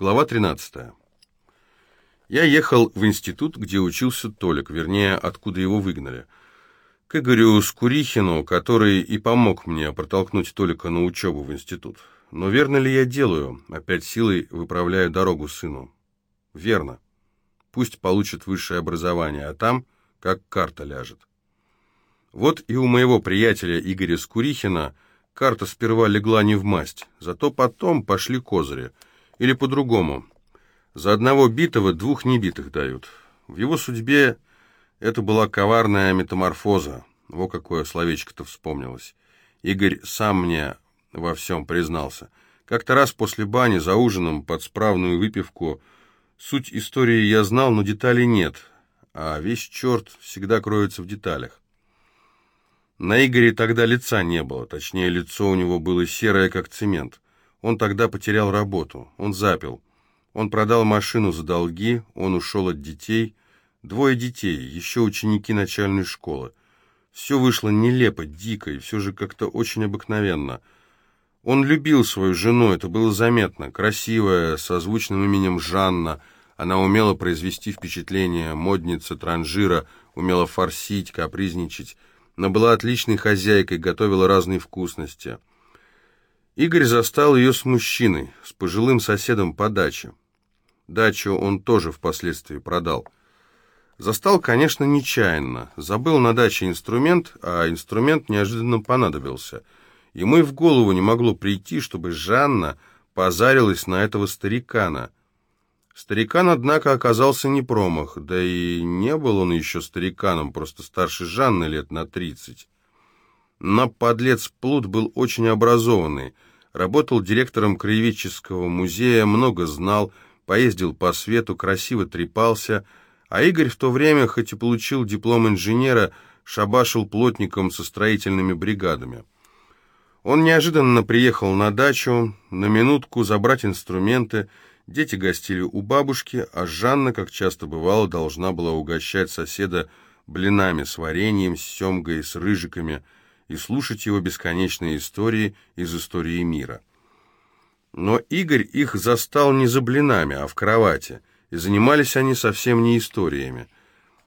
Глава 13. Я ехал в институт, где учился Толик, вернее, откуда его выгнали. К Игорю Скурихину, который и помог мне протолкнуть Толика на учебу в институт. Но верно ли я делаю? Опять силой выправляю дорогу сыну. Верно. Пусть получит высшее образование, а там как карта ляжет. Вот и у моего приятеля Игоря Скурихина карта сперва легла не в масть, зато потом пошли козыри — или по-другому. За одного битого двух небитых дают. В его судьбе это была коварная метаморфоза. Во какое словечко-то вспомнилось. Игорь сам мне во всем признался. Как-то раз после бани за ужином под справную выпивку суть истории я знал, но деталей нет, а весь черт всегда кроется в деталях. На Игоре тогда лица не было, точнее, лицо у него было серое, как цемент. Он тогда потерял работу, он запил. Он продал машину за долги, он ушел от детей. Двое детей, еще ученики начальной школы. Все вышло нелепо, дико и все же как-то очень обыкновенно. Он любил свою жену, это было заметно. Красивая, со звучным именем Жанна. Она умела произвести впечатление, модница, транжира, умела форсить, капризничать. Но была отличной хозяйкой, готовила разные вкусности. Игорь застал ее с мужчиной, с пожилым соседом по даче. Дачу он тоже впоследствии продал. Застал, конечно, нечаянно. Забыл на даче инструмент, а инструмент неожиданно понадобился. Ему и в голову не могло прийти, чтобы Жанна позарилась на этого старикана. Старикан, однако, оказался не промах, да и не был он еще стариканом, просто старше Жанны лет на тридцать. Но подлец Плут был очень образованный — Работал директором краеведческого музея, много знал, поездил по свету, красиво трепался, а Игорь в то время, хоть и получил диплом инженера, шабашил плотником со строительными бригадами. Он неожиданно приехал на дачу, на минутку забрать инструменты, дети гостили у бабушки, а Жанна, как часто бывало, должна была угощать соседа блинами с вареньем, с семгой, с рыжиками – и слушать его бесконечные истории из истории мира. Но Игорь их застал не за блинами, а в кровати, и занимались они совсем не историями.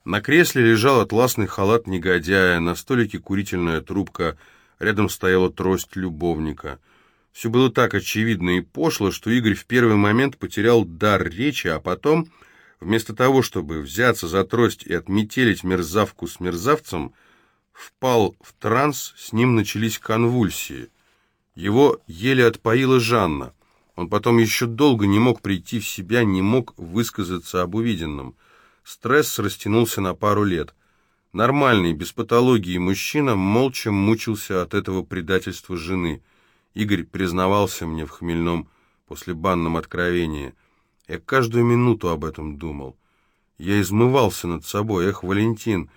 На кресле лежал атласный халат негодяя, на столике курительная трубка, рядом стояла трость любовника. Все было так очевидно и пошло, что Игорь в первый момент потерял дар речи, а потом, вместо того, чтобы взяться за трость и отметелить мерзавку с мерзавцем, впал в транс, с ним начались конвульсии. Его еле отпоила Жанна. Он потом еще долго не мог прийти в себя, не мог высказаться об увиденном. Стресс растянулся на пару лет. Нормальный, без патологии мужчина молча мучился от этого предательства жены. Игорь признавался мне в хмельном после банном откровении. Я каждую минуту об этом думал. Я измывался над собой. Эх, Валентин,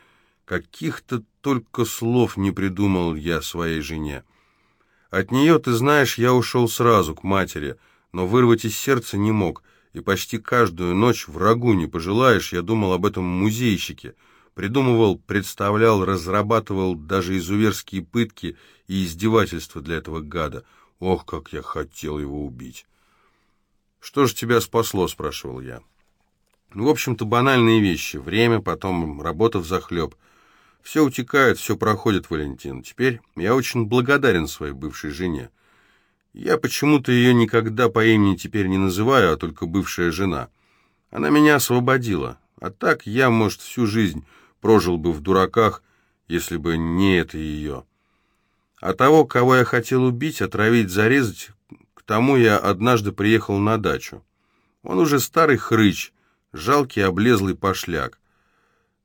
каких-то только слов не придумал я своей жене. От нее, ты знаешь, я ушел сразу к матери, но вырвать из сердца не мог, и почти каждую ночь врагу не пожелаешь, я думал об этом музейщике, придумывал, представлял, разрабатывал даже изуверские пытки и издевательства для этого гада. Ох, как я хотел его убить! «Что же тебя спасло?» — спрашивал я. В общем-то, банальные вещи. Время, потом работа взахлеб — все утекает, все проходит, Валентин. Теперь я очень благодарен своей бывшей жене. Я почему-то ее никогда по имени теперь не называю, а только бывшая жена. Она меня освободила. А так я, может, всю жизнь прожил бы в дураках, если бы не это ее. А того, кого я хотел убить, отравить, зарезать, к тому я однажды приехал на дачу. Он уже старый хрыч, жалкий облезлый пошляк.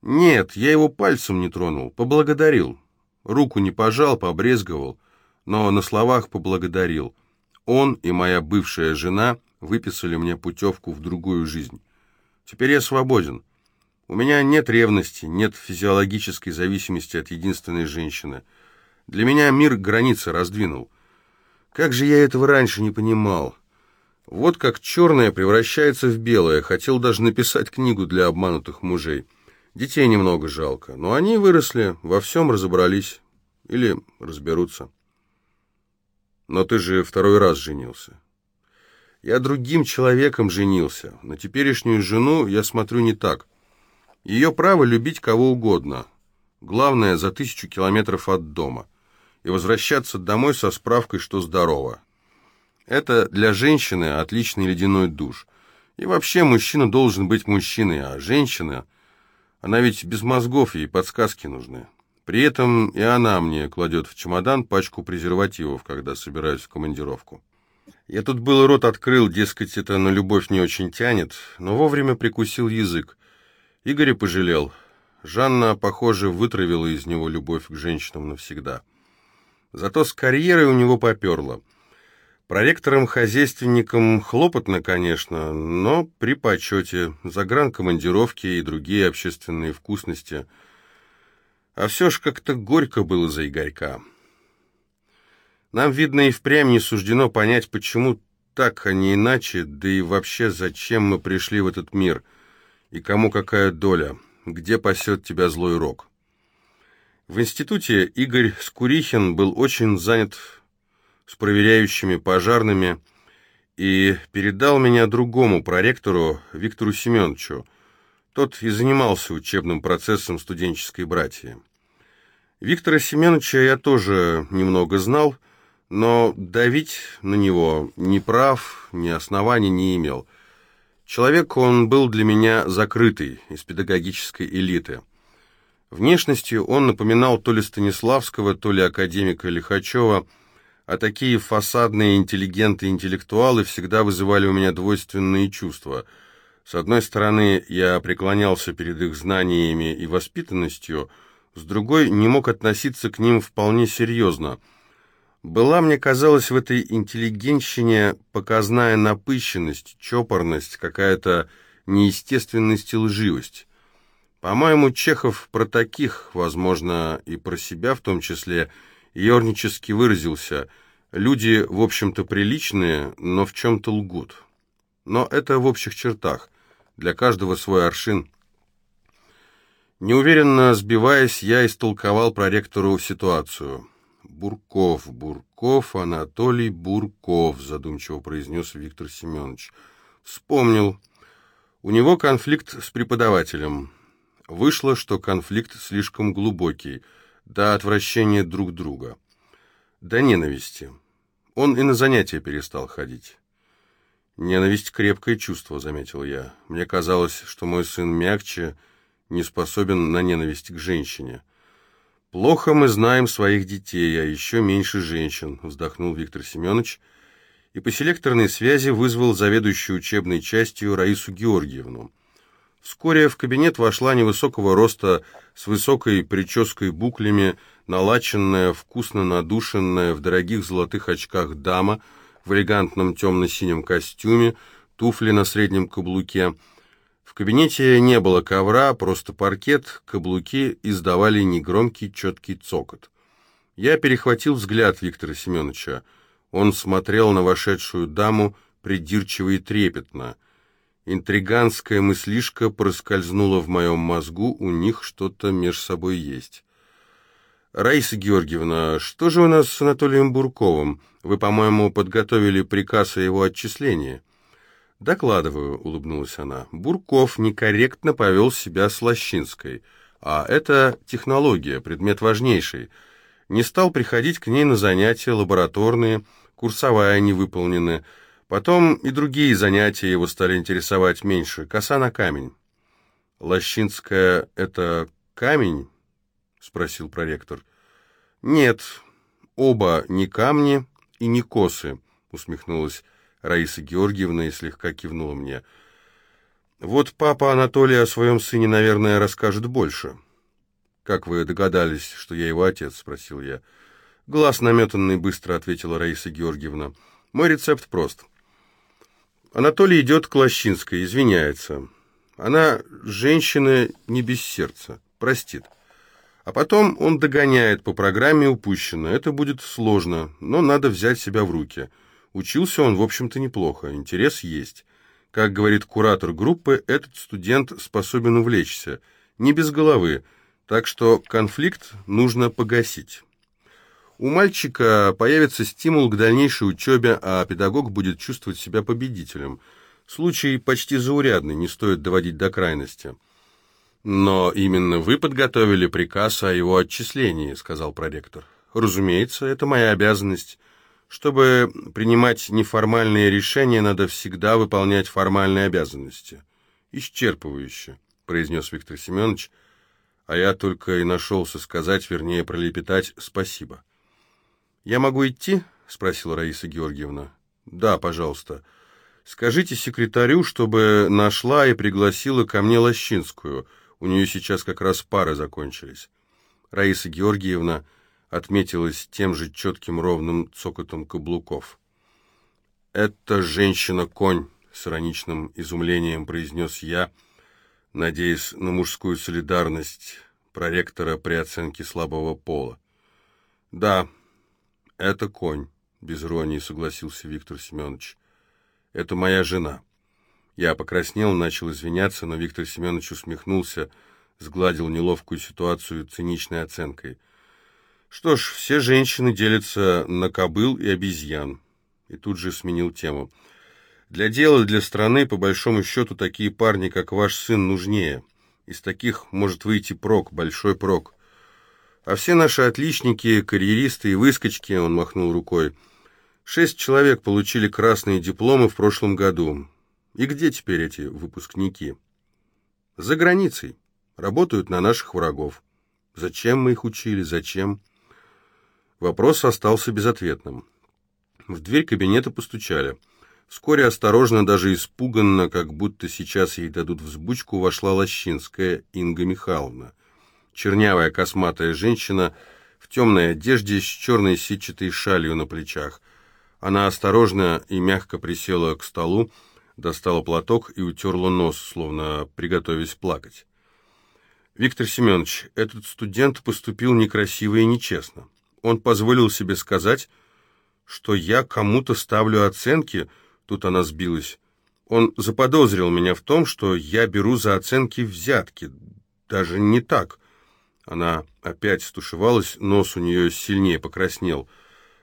Нет, я его пальцем не тронул, поблагодарил. Руку не пожал, побрезговал, но на словах поблагодарил. Он и моя бывшая жена выписали мне путевку в другую жизнь. Теперь я свободен. У меня нет ревности, нет физиологической зависимости от единственной женщины. Для меня мир границы раздвинул. Как же я этого раньше не понимал? Вот как черное превращается в белое. Хотел даже написать книгу для обманутых мужей. Детей немного жалко, но они выросли, во всем разобрались или разберутся. Но ты же второй раз женился. Я другим человеком женился. На теперешнюю жену я смотрю не так. Ее право любить кого угодно. Главное, за тысячу километров от дома. И возвращаться домой со справкой, что здорово. Это для женщины отличный ледяной душ. И вообще мужчина должен быть мужчиной, а женщина... Она ведь без мозгов, ей подсказки нужны. При этом и она мне кладет в чемодан пачку презервативов, когда собираюсь в командировку. Я тут был рот открыл, дескать, это на любовь не очень тянет, но вовремя прикусил язык. Игоря пожалел. Жанна, похоже, вытравила из него любовь к женщинам навсегда. Зато с карьерой у него поперло. Проректором-хозяйственником хлопотно, конечно, но при почете, загранкомандировки и другие общественные вкусности. А все ж как-то горько было за Игорька. Нам, видно, и впрямь не суждено понять, почему так, а не иначе, да и вообще, зачем мы пришли в этот мир, и кому какая доля, где пасет тебя злой рок. В институте Игорь Скурихин был очень занят с проверяющими пожарными и передал меня другому проректору Виктору Семеновичу. Тот и занимался учебным процессом студенческой братьи. Виктора Семеновича я тоже немного знал, но давить на него ни прав, ни оснований не имел. Человек он был для меня закрытый, из педагогической элиты. Внешностью он напоминал то ли Станиславского, то ли академика Лихачева, а такие фасадные интеллигенты и интеллектуалы всегда вызывали у меня двойственные чувства. С одной стороны, я преклонялся перед их знаниями и воспитанностью, с другой, не мог относиться к ним вполне серьезно – была, мне казалось, в этой интеллигентщине показная напыщенность, чопорность, какая-то неестественность и лживость. По-моему, Чехов про таких, возможно, и про себя в том числе, ернически выразился. Люди, в общем-то, приличные, но в чем-то лгут. Но это в общих чертах. Для каждого свой аршин. Неуверенно сбиваясь, я истолковал проректору ситуацию. Бурков, Бурков, Анатолий Бурков, задумчиво произнес Виктор Семенович. Вспомнил. У него конфликт с преподавателем. Вышло, что конфликт слишком глубокий, до отвращения друг друга, до ненависти. Он и на занятия перестал ходить. «Ненависть — крепкое чувство», — заметил я. «Мне казалось, что мой сын мягче, не способен на ненависть к женщине». «Плохо мы знаем своих детей, а еще меньше женщин», — вздохнул Виктор Семенович, и по селекторной связи вызвал заведующую учебной частью Раису Георгиевну. Вскоре в кабинет вошла невысокого роста, с высокой прической буклями, налаченная, вкусно надушенная, в дорогих золотых очках дама, в элегантном темно-синем костюме, туфли на среднем каблуке — в кабинете не было ковра, просто паркет, каблуки издавали негромкий четкий цокот. Я перехватил взгляд Виктора Семеновича. Он смотрел на вошедшую даму придирчиво и трепетно. Интриганская мыслишка проскользнула в моем мозгу, у них что-то меж собой есть. «Раиса Георгиевна, что же у нас с Анатолием Бурковым? Вы, по-моему, подготовили приказ о его отчислении?» «Докладываю», — улыбнулась она. «Бурков некорректно повел себя с Лощинской. А это технология, предмет важнейший. Не стал приходить к ней на занятия лабораторные, курсовая не выполнены. Потом и другие занятия его стали интересовать меньше. Коса на камень». «Лощинская — это камень?» — спросил проректор. «Нет, оба не камни и не косы», — усмехнулась Раиса Георгиевна и слегка кивнула мне. «Вот папа Анатолий о своем сыне, наверное, расскажет больше». «Как вы догадались, что я его отец?» — спросил я. «Глаз наметанный быстро», — ответила Раиса Георгиевна. «Мой рецепт прост. Анатолий идет к Лощинской, извиняется. Она женщина не без сердца, простит. А потом он догоняет по программе упущенное. Это будет сложно, но надо взять себя в руки». Учился он, в общем-то, неплохо, интерес есть. Как говорит куратор группы, этот студент способен увлечься, не без головы, так что конфликт нужно погасить. У мальчика появится стимул к дальнейшей учебе, а педагог будет чувствовать себя победителем. Случай почти заурядный, не стоит доводить до крайности. «Но именно вы подготовили приказ о его отчислении», — сказал проректор. «Разумеется, это моя обязанность. Чтобы принимать неформальные решения, надо всегда выполнять формальные обязанности». «Исчерпывающе», — произнес Виктор Семенович, а я только и нашелся сказать, вернее, пролепетать «спасибо». «Я могу идти?» — спросила Раиса Георгиевна. «Да, пожалуйста. Скажите секретарю, чтобы нашла и пригласила ко мне Лощинскую». У нее сейчас как раз пары закончились. Раиса Георгиевна отметилась тем же четким ровным цокотом каблуков. «Это женщина-конь», — с ироничным изумлением произнес я, надеясь на мужскую солидарность проректора при оценке слабого пола. «Да, это конь», — без иронии согласился Виктор Семенович. «Это моя жена». Я покраснел, начал извиняться, но Виктор Семенович усмехнулся, сгладил неловкую ситуацию циничной оценкой. Что ж, все женщины делятся на кобыл и обезьян. И тут же сменил тему. Для дела, для страны, по большому счету, такие парни, как ваш сын, нужнее. Из таких может выйти прок, большой прок. А все наши отличники, карьеристы и выскочки, он махнул рукой, шесть человек получили красные дипломы в прошлом году. И где теперь эти выпускники? За границей. Работают на наших врагов. Зачем мы их учили? Зачем? Вопрос остался безответным. В дверь кабинета постучали. Вскоре осторожно, даже испуганно, как будто сейчас ей дадут взбучку, вошла Лощинская Инга Михайловна. Чернявая косматая женщина в темной одежде с черной сетчатой шалью на плечах. Она осторожно и мягко присела к столу, достала платок и утерла нос, словно приготовясь плакать. «Виктор Семенович, этот студент поступил некрасиво и нечестно. Он позволил себе сказать, что я кому-то ставлю оценки, тут она сбилась. Он заподозрил меня в том, что я беру за оценки взятки. Даже не так». Она опять стушевалась, нос у нее сильнее покраснел.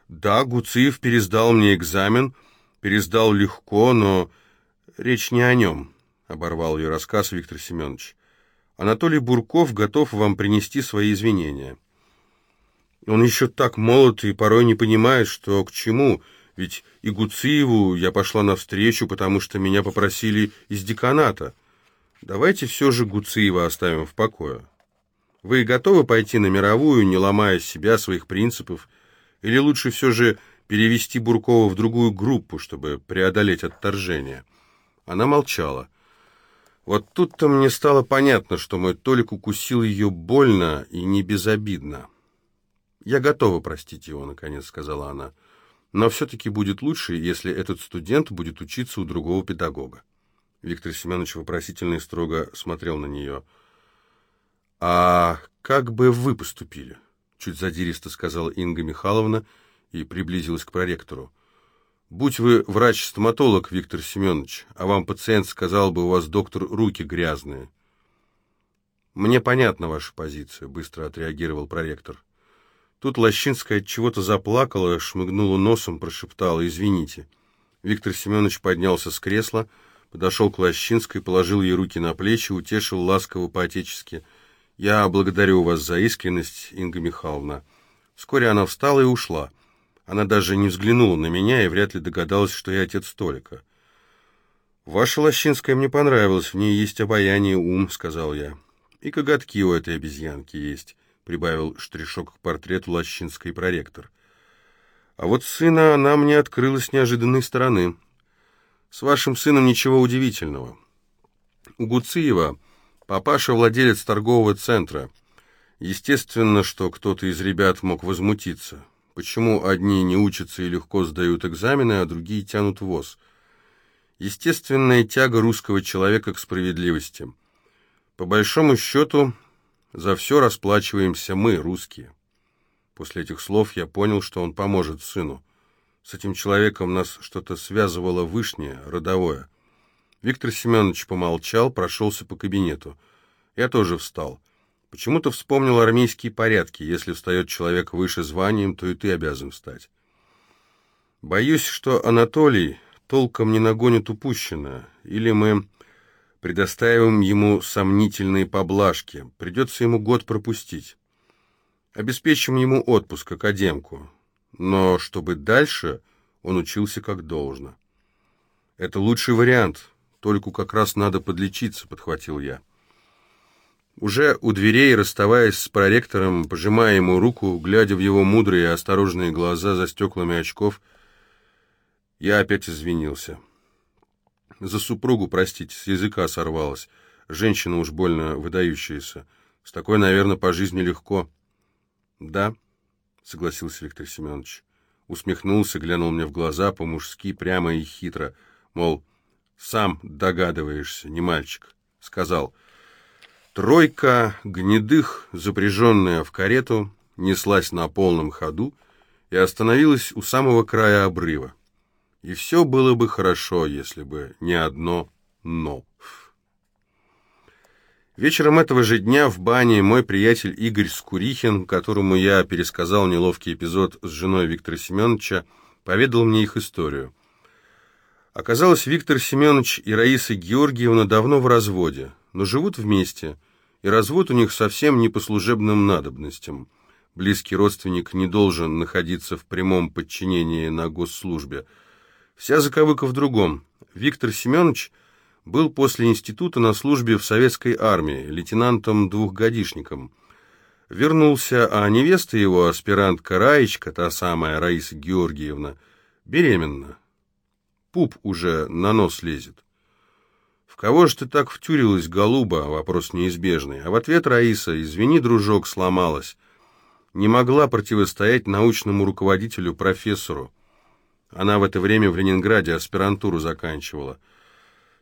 «Да, Гуциев пересдал мне экзамен, пересдал легко, но речь не о нем», — оборвал ее рассказ Виктор Семенович. «Анатолий Бурков готов вам принести свои извинения. Он еще так молод и порой не понимает, что к чему, ведь и Гуциеву я пошла навстречу, потому что меня попросили из деканата. Давайте все же Гуциева оставим в покое. Вы готовы пойти на мировую, не ломая себя, своих принципов, или лучше все же перевести Буркова в другую группу, чтобы преодолеть отторжение?» Она молчала. Вот тут-то мне стало понятно, что мой Толик укусил ее больно и не безобидно. «Я готова простить его», — наконец сказала она. «Но все-таки будет лучше, если этот студент будет учиться у другого педагога». Виктор Семенович вопросительно и строго смотрел на нее. «А как бы вы поступили?» — чуть задиристо сказала Инга Михайловна и приблизилась к проректору. Будь вы врач-стоматолог, Виктор Семенович, а вам пациент сказал бы, у вас, доктор, руки грязные. Мне понятна ваша позиция, быстро отреагировал проректор. Тут Лощинская от чего-то заплакала, шмыгнула носом, прошептала «Извините». Виктор Семенович поднялся с кресла, подошел к Лощинской, положил ей руки на плечи, утешил ласково по-отечески. «Я благодарю вас за искренность, Инга Михайловна». Вскоре она встала и ушла. Она даже не взглянула на меня и вряд ли догадалась, что я отец Толика. «Ваша Лощинская мне понравилась, в ней есть обаяние, ум», — сказал я. «И коготки у этой обезьянки есть», — прибавил штришок к портрету Лощинской проректор. «А вот сына она мне открыла с неожиданной стороны. С вашим сыном ничего удивительного. У Гуциева папаша владелец торгового центра. Естественно, что кто-то из ребят мог возмутиться». Почему одни не учатся и легко сдают экзамены, а другие тянут воз? Естественная тяга русского человека к справедливости. По большому счету, за все расплачиваемся мы, русские. После этих слов я понял, что он поможет сыну. С этим человеком нас что-то связывало вышнее, родовое. Виктор Семенович помолчал, прошелся по кабинету. Я тоже встал. Почему-то вспомнил армейские порядки. Если встает человек выше званием, то и ты обязан встать. Боюсь, что Анатолий толком не нагонит упущенное. Или мы предоставим ему сомнительные поблажки. Придется ему год пропустить. Обеспечим ему отпуск, академку. Но чтобы дальше он учился как должно. Это лучший вариант. Только как раз надо подлечиться, подхватил я. Уже у дверей, расставаясь с проректором, пожимая ему руку, глядя в его мудрые и осторожные глаза за стеклами очков, я опять извинился. За супругу, простите, с языка сорвалась. Женщина уж больно выдающаяся. С такой, наверное, по жизни легко. Да, согласился Виктор Семенович. Усмехнулся, глянул мне в глаза по-мужски, прямо и хитро. Мол, сам догадываешься, не мальчик. Сказал. Тройка гнедых, запряженная в карету, неслась на полном ходу и остановилась у самого края обрыва. И все было бы хорошо, если бы не одно «но». Вечером этого же дня в бане мой приятель Игорь Скурихин, которому я пересказал неловкий эпизод с женой Виктора Семеновича, поведал мне их историю. Оказалось, Виктор Семенович и Раиса Георгиевна давно в разводе, но живут вместе, и развод у них совсем не по служебным надобностям. Близкий родственник не должен находиться в прямом подчинении на госслужбе – Вся заковыка в другом. Виктор Семенович был после института на службе в советской армии, лейтенантом-двухгодишником. Вернулся, а невеста его, аспирантка Раечка, та самая Раиса Георгиевна, беременна. Пуп уже на нос лезет. «В кого же ты так втюрилась, голуба?» — вопрос неизбежный. А в ответ Раиса, «Извини, дружок, сломалась. Не могла противостоять научному руководителю, профессору. Она в это время в Ленинграде аспирантуру заканчивала.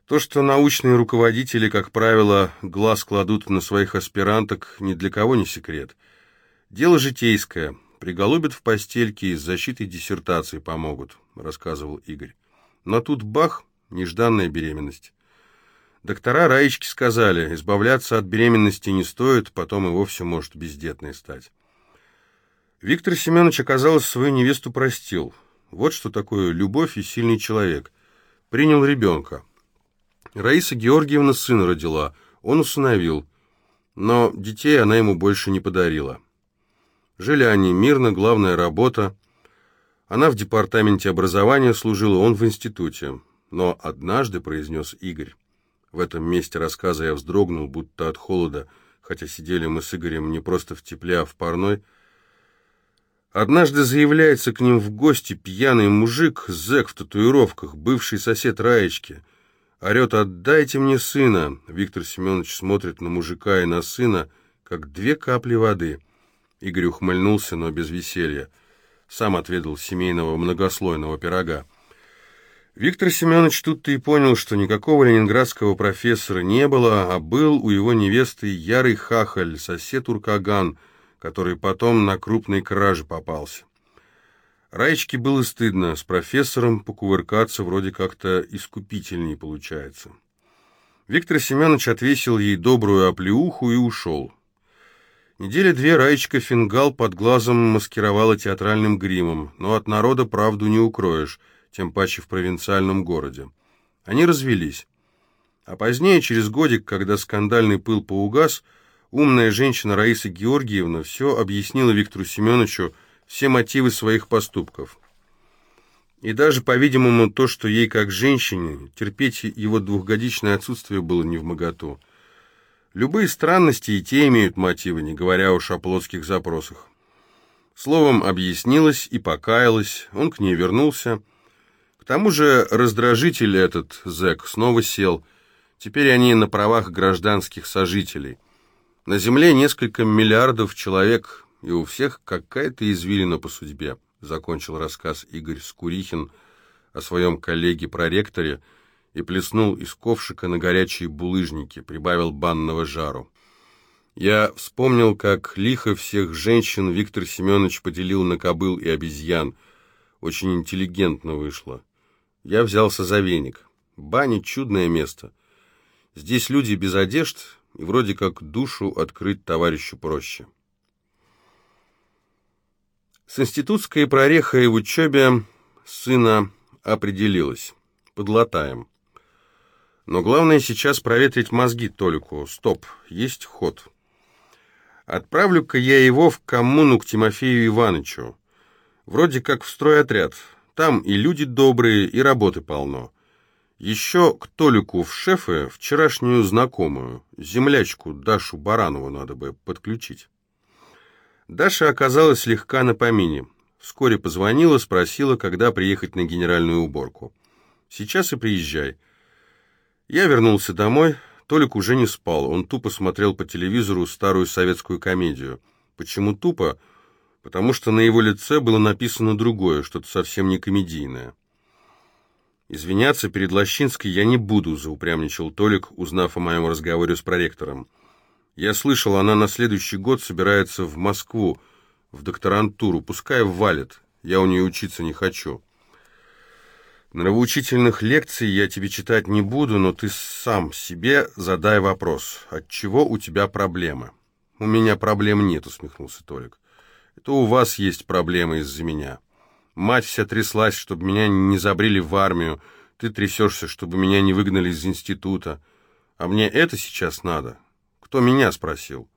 То, что научные руководители, как правило, глаз кладут на своих аспиранток, ни для кого не секрет. Дело житейское. Приголубят в постельке и с защитой диссертации помогут, рассказывал Игорь. Но тут бах, нежданная беременность. Доктора Раечки сказали, избавляться от беременности не стоит, потом и вовсе может бездетной стать. Виктор Семенович, оказалось, свою невесту простил. Вот что такое любовь и сильный человек. Принял ребенка. Раиса Георгиевна сына родила, он усыновил, но детей она ему больше не подарила. Жили они мирно, главная работа. Она в департаменте образования служила, он в институте. Но однажды, произнес Игорь, в этом месте рассказа я вздрогнул, будто от холода, хотя сидели мы с Игорем не просто в тепле, а в парной, Однажды заявляется к ним в гости пьяный мужик, зэк в татуировках, бывший сосед Раечки. Орет «Отдайте мне сына!» Виктор Семенович смотрит на мужика и на сына, как две капли воды. Игорь ухмыльнулся, но без веселья. Сам отведал семейного многослойного пирога. Виктор Семенович тут-то и понял, что никакого ленинградского профессора не было, а был у его невесты ярый хахаль, сосед Уркаган — который потом на крупной краже попался. Раечке было стыдно, с профессором покувыркаться вроде как-то искупительней получается. Виктор Семенович отвесил ей добрую оплеуху и ушел. Недели две Раечка фингал под глазом маскировала театральным гримом, но от народа правду не укроешь, тем паче в провинциальном городе. Они развелись. А позднее, через годик, когда скандальный пыл поугас, Умная женщина Раиса Георгиевна все объяснила Виктору Семеновичу все мотивы своих поступков. И даже, по-видимому, то, что ей, как женщине, терпеть его двухгодичное отсутствие было не в моготу. Любые странности и те имеют мотивы, не говоря уж о плотских запросах. Словом, объяснилась и покаялась, он к ней вернулся. К тому же раздражитель этот, зэк, снова сел. Теперь они на правах гражданских сожителей. На Земле несколько миллиардов человек, и у всех какая-то извилина по судьбе, закончил рассказ Игорь Скурихин о своем коллеге-проректоре и плеснул из ковшика на горячие булыжники, прибавил банного жару. Я вспомнил, как лихо всех женщин Виктор Семенович поделил на кобыл и обезьян. Очень интеллигентно вышло. Я взялся за веник. Баня — чудное место. Здесь люди без одежд, и вроде как душу открыть товарищу проще. С институтской прорехой в учебе сына определилась. Подлатаем. Но главное сейчас проветрить мозги Толику. Стоп, есть ход. Отправлю-ка я его в коммуну к Тимофею Ивановичу. Вроде как в стройотряд. Там и люди добрые, и работы полно. Еще к Толику в шефы вчерашнюю знакомую, землячку Дашу Баранову надо бы подключить. Даша оказалась слегка на помине. Вскоре позвонила, спросила, когда приехать на генеральную уборку. «Сейчас и приезжай». Я вернулся домой, Толик уже не спал, он тупо смотрел по телевизору старую советскую комедию. Почему тупо? Потому что на его лице было написано другое, что-то совсем не комедийное. «Извиняться перед Лощинской я не буду», — заупрямничал Толик, узнав о моем разговоре с проректором. «Я слышал, она на следующий год собирается в Москву, в докторантуру, пускай валит, я у нее учиться не хочу». Нравоучительных лекций я тебе читать не буду, но ты сам себе задай вопрос. От чего у тебя проблемы? У меня проблем нет, усмехнулся Толик. Это у вас есть проблемы из-за меня. Мать вся тряслась, чтобы меня не забрили в армию. Ты трясешься, чтобы меня не выгнали из института. А мне это сейчас надо? Кто меня спросил?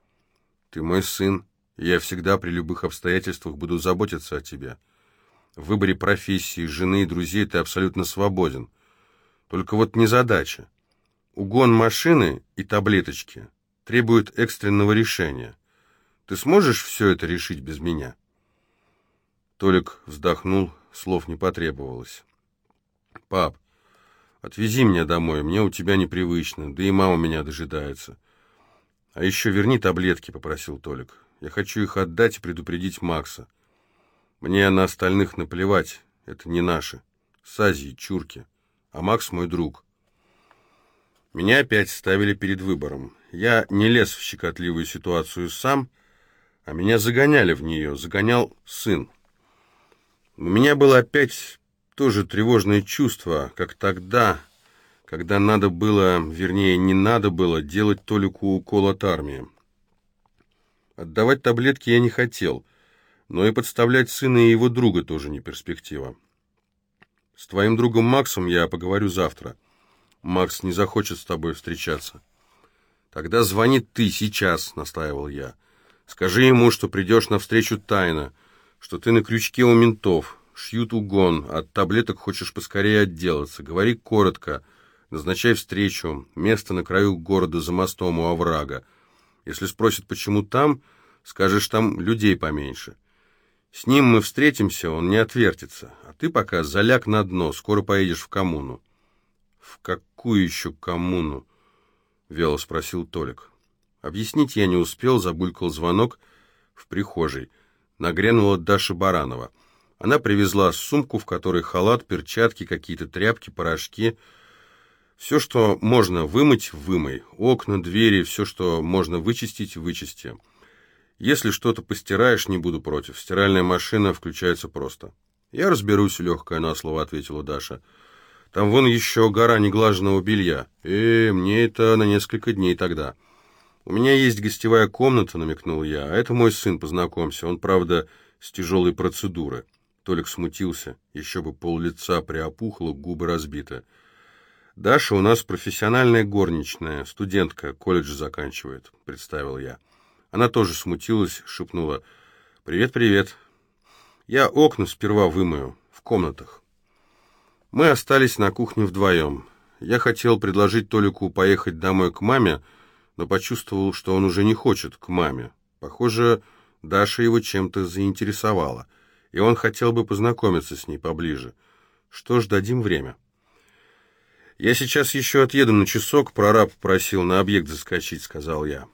Ты мой сын, я всегда при любых обстоятельствах буду заботиться о тебе. В выборе профессии, жены и друзей ты абсолютно свободен. Только вот не задача. Угон машины и таблеточки требуют экстренного решения. Ты сможешь все это решить без меня?» Толик вздохнул, слов не потребовалось. «Пап, отвези меня домой, мне у тебя непривычно, да и мама меня дожидается. А еще верни таблетки», — попросил Толик. «Я хочу их отдать и предупредить Макса. Мне на остальных наплевать, это не наши. Сази, чурки. А Макс мой друг. Меня опять ставили перед выбором. Я не лез в щекотливую ситуацию сам, а меня загоняли в нее, загонял сын. У меня было опять тоже тревожное чувство, как тогда, когда надо было, вернее, не надо было делать Толику укол от армии. Отдавать таблетки я не хотел — но и подставлять сына и его друга тоже не перспектива. С твоим другом Максом я поговорю завтра. Макс не захочет с тобой встречаться. Тогда звони ты сейчас, настаивал я. Скажи ему, что придешь навстречу тайно, что ты на крючке у ментов, шьют угон, от таблеток хочешь поскорее отделаться. Говори коротко, назначай встречу, место на краю города за мостом у оврага. Если спросят, почему там, скажешь, там людей поменьше. С ним мы встретимся, он не отвертится. А ты пока заляг на дно, скоро поедешь в коммуну». «В какую еще коммуну?» — вело спросил Толик. Объяснить я не успел, забулькал звонок в прихожей. Нагрянула Даша Баранова. Она привезла сумку, в которой халат, перчатки, какие-то тряпки, порошки. Все, что можно вымыть, вымой. Окна, двери, все, что можно вычистить, вычисти. Если что-то постираешь, не буду против. Стиральная машина включается просто. Я разберусь, легкое на слово ответила Даша. Там вон еще гора неглаженного белья. Э, мне это на несколько дней тогда. У меня есть гостевая комната, намекнул я. А это мой сын, познакомься. Он, правда, с тяжелой процедуры. Толик смутился. Еще бы пол лица приопухло, губы разбиты. Даша у нас профессиональная горничная, студентка, колледж заканчивает, представил я. Она тоже смутилась, шепнула «Привет, привет». Я окна сперва вымою, в комнатах. Мы остались на кухне вдвоем. Я хотел предложить Толику поехать домой к маме, но почувствовал, что он уже не хочет к маме. Похоже, Даша его чем-то заинтересовала, и он хотел бы познакомиться с ней поближе. Что ж, дадим время. «Я сейчас еще отъеду на часок, прораб просил на объект заскочить», — сказал я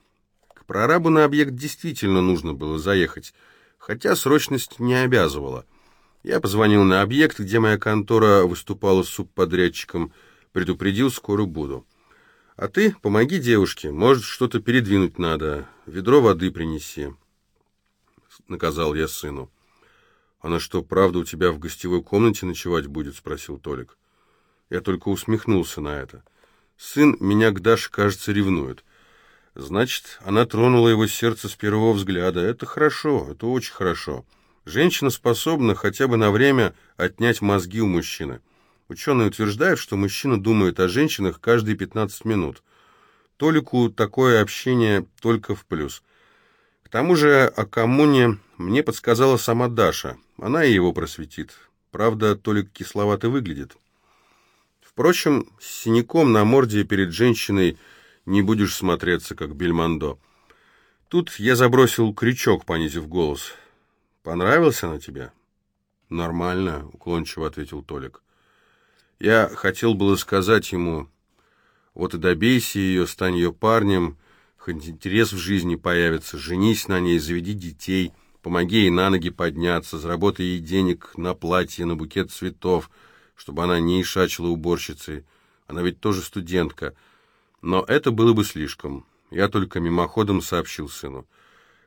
прорабу на объект действительно нужно было заехать, хотя срочность не обязывала. Я позвонил на объект, где моя контора выступала с субподрядчиком, предупредил, скоро буду. А ты помоги девушке, может, что-то передвинуть надо, ведро воды принеси, — наказал я сыну. «Она что, правда у тебя в гостевой комнате ночевать будет?» — спросил Толик. Я только усмехнулся на это. Сын меня к Даше, кажется, ревнует. Значит, она тронула его сердце с первого взгляда. Это хорошо, это очень хорошо. Женщина способна хотя бы на время отнять мозги у мужчины. Ученые утверждают, что мужчина думает о женщинах каждые 15 минут. Толику такое общение только в плюс. К тому же о коммуне мне подсказала сама Даша. Она и его просветит. Правда, Толик кисловато выглядит. Впрочем, с синяком на морде перед женщиной не будешь смотреться, как Бельмондо. Тут я забросил крючок, понизив голос. «Понравился она тебе?» «Нормально», — уклончиво ответил Толик. Я хотел было сказать ему, вот и добейся ее, стань ее парнем, хоть интерес в жизни появится, женись на ней, заведи детей, помоги ей на ноги подняться, заработай ей денег на платье, на букет цветов, чтобы она не ишачила уборщицей. Она ведь тоже студентка. Но это было бы слишком. Я только мимоходом сообщил сыну.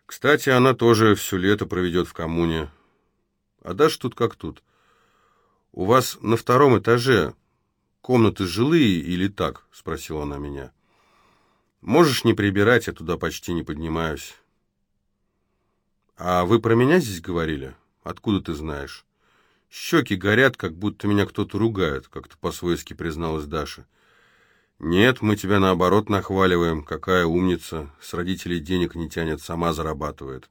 Кстати, она тоже все лето проведет в коммуне. А Даша тут как тут. «У вас на втором этаже комнаты жилые или так?» — спросила она меня. «Можешь не прибирать, я туда почти не поднимаюсь». «А вы про меня здесь говорили? Откуда ты знаешь?» «Щеки горят, как будто меня кто-то ругает», — как-то по-свойски призналась Даша. «Нет, мы тебя наоборот нахваливаем. Какая умница. С родителей денег не тянет, сама зарабатывает».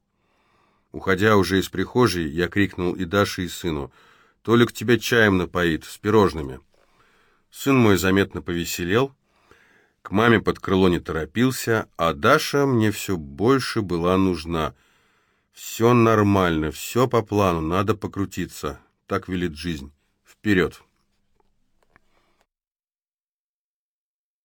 Уходя уже из прихожей, я крикнул и Даше, и сыну — Толик тебя чаем напоит, с пирожными. Сын мой заметно повеселел, к маме под крыло не торопился, а Даша мне все больше была нужна. Все нормально, все по плану, надо покрутиться. Так велит жизнь. Вперед!